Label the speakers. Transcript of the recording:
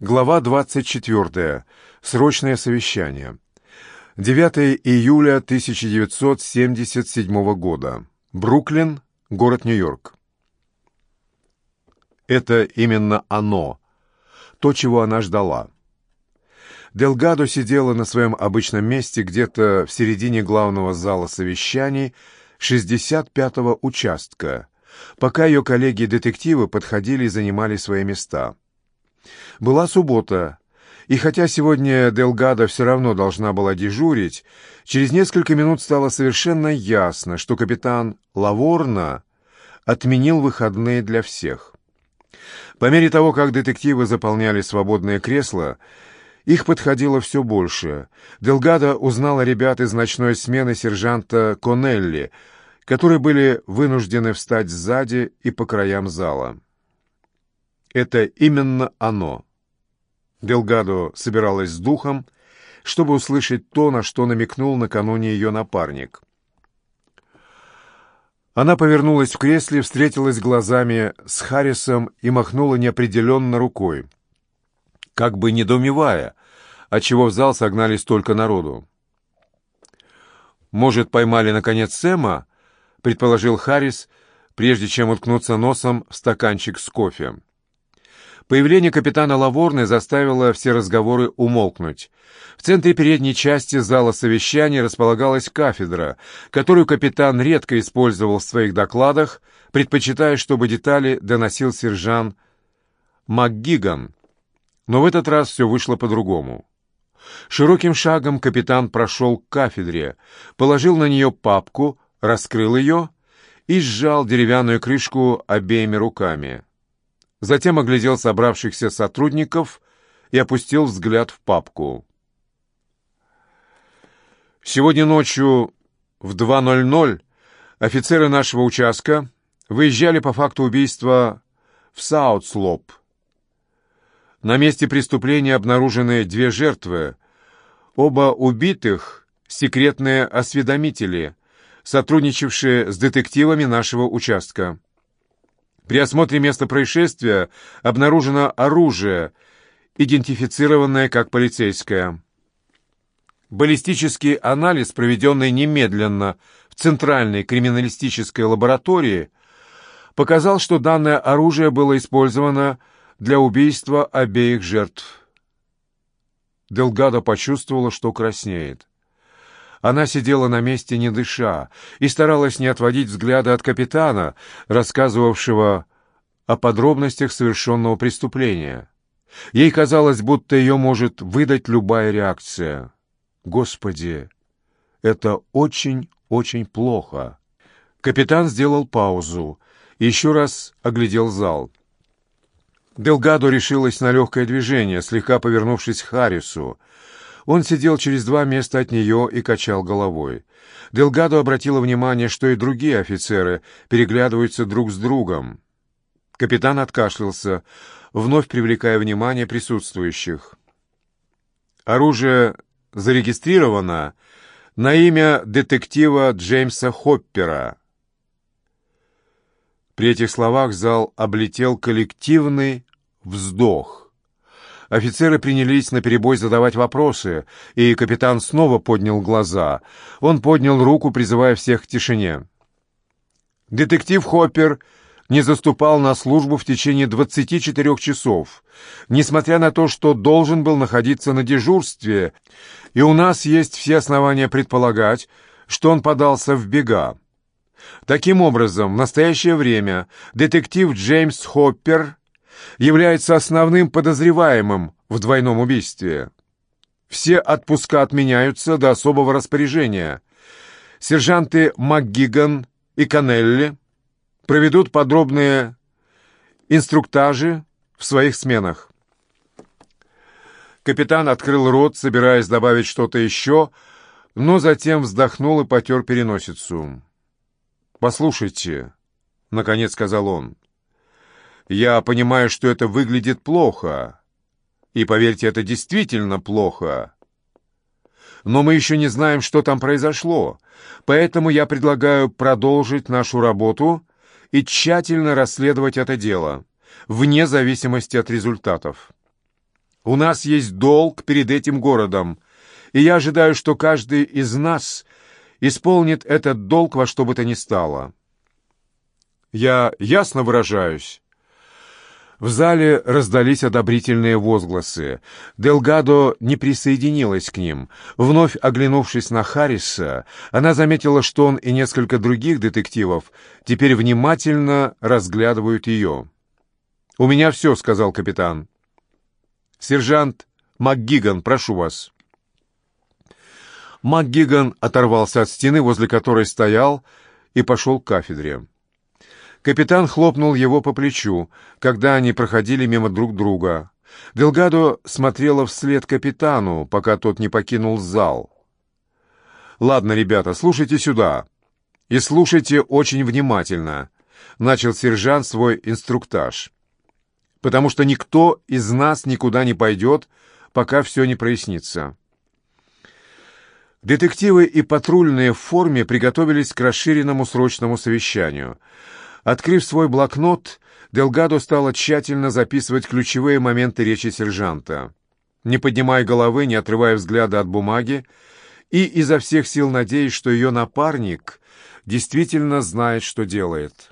Speaker 1: Глава 24. Срочное совещание. 9 июля 1977 года. Бруклин, город Нью-Йорк. Это именно оно, то, чего она ждала. Делгадо сидела на своем обычном месте где-то в середине главного зала совещаний 65-го участка, пока ее коллеги-детективы подходили и занимали свои места. Была суббота, и хотя сегодня Делгада все равно должна была дежурить, через несколько минут стало совершенно ясно, что капитан Лаворна отменил выходные для всех. По мере того, как детективы заполняли свободное кресло, их подходило все больше. Делгадо узнала ребят из ночной смены сержанта Конелли, которые были вынуждены встать сзади и по краям зала. Это именно оно. Делгадо собиралась с духом, чтобы услышать то, на что намекнул накануне ее напарник. Она повернулась в кресле, встретилась глазами с Харрисом и махнула неопределенно рукой, как бы недоумевая, отчего в зал согнали столько народу. «Может, поймали, наконец, Сэма?» — предположил Харрис, прежде чем уткнуться носом в стаканчик с кофе. Появление капитана Лаворны заставило все разговоры умолкнуть. В центре передней части зала совещания располагалась кафедра, которую капитан редко использовал в своих докладах, предпочитая, чтобы детали доносил сержант МакГиган. Но в этот раз все вышло по-другому. Широким шагом капитан прошел к кафедре, положил на нее папку, раскрыл ее и сжал деревянную крышку обеими руками затем оглядел собравшихся сотрудников и опустил взгляд в папку. Сегодня ночью в 2.00 офицеры нашего участка выезжали по факту убийства в Саутслоп. На месте преступления обнаружены две жертвы. Оба убитых — секретные осведомители, сотрудничавшие с детективами нашего участка. При осмотре места происшествия обнаружено оружие, идентифицированное как полицейское. Баллистический анализ, проведенный немедленно в Центральной криминалистической лаборатории, показал, что данное оружие было использовано для убийства обеих жертв. Делгадо почувствовала, что краснеет. Она сидела на месте, не дыша, и старалась не отводить взгляда от капитана, рассказывавшего о подробностях совершенного преступления. Ей казалось, будто ее может выдать любая реакция. «Господи, это очень-очень плохо». Капитан сделал паузу и еще раз оглядел зал. Делгадо решилась на легкое движение, слегка повернувшись к Харрису. Он сидел через два места от нее и качал головой. Делгадо обратила внимание, что и другие офицеры переглядываются друг с другом. Капитан откашлялся, вновь привлекая внимание присутствующих. Оружие зарегистрировано на имя детектива Джеймса Хоппера. При этих словах зал облетел коллективный вздох. Офицеры принялись наперебой задавать вопросы, и капитан снова поднял глаза. Он поднял руку, призывая всех к тишине. Детектив Хоппер не заступал на службу в течение 24 часов, несмотря на то, что должен был находиться на дежурстве, и у нас есть все основания предполагать, что он подался в бега. Таким образом, в настоящее время детектив Джеймс Хоппер является основным подозреваемым в двойном убийстве. Все отпуска отменяются до особого распоряжения. Сержанты МакГиган и Канелли проведут подробные инструктажи в своих сменах. Капитан открыл рот, собираясь добавить что-то еще, но затем вздохнул и потер переносицу. «Послушайте», — наконец сказал он, — я понимаю, что это выглядит плохо. И поверьте, это действительно плохо. Но мы еще не знаем, что там произошло. Поэтому я предлагаю продолжить нашу работу и тщательно расследовать это дело, вне зависимости от результатов. У нас есть долг перед этим городом, и я ожидаю, что каждый из нас исполнит этот долг во что бы то ни стало. Я ясно выражаюсь?» В зале раздались одобрительные возгласы. Делгадо не присоединилась к ним. Вновь оглянувшись на Харриса, она заметила, что он и несколько других детективов теперь внимательно разглядывают ее. «У меня все», — сказал капитан. «Сержант МакГиган, прошу вас». МакГиган оторвался от стены, возле которой стоял, и пошел к кафедре. Капитан хлопнул его по плечу, когда они проходили мимо друг друга. Делгадо смотрела вслед капитану, пока тот не покинул зал. «Ладно, ребята, слушайте сюда. И слушайте очень внимательно», — начал сержант свой инструктаж. «Потому что никто из нас никуда не пойдет, пока все не прояснится». Детективы и патрульные в форме приготовились к расширенному срочному совещанию — Открыв свой блокнот, Делгадо стала тщательно записывать ключевые моменты речи сержанта. Не поднимая головы, не отрывая взгляда от бумаги, и изо всех сил надеясь, что ее напарник действительно знает, что делает.